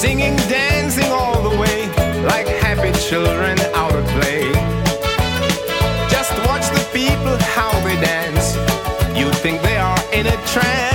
singing, dancing all the way, like happy children out of play. Just watch the people how they dance. You'd think they are in a trance.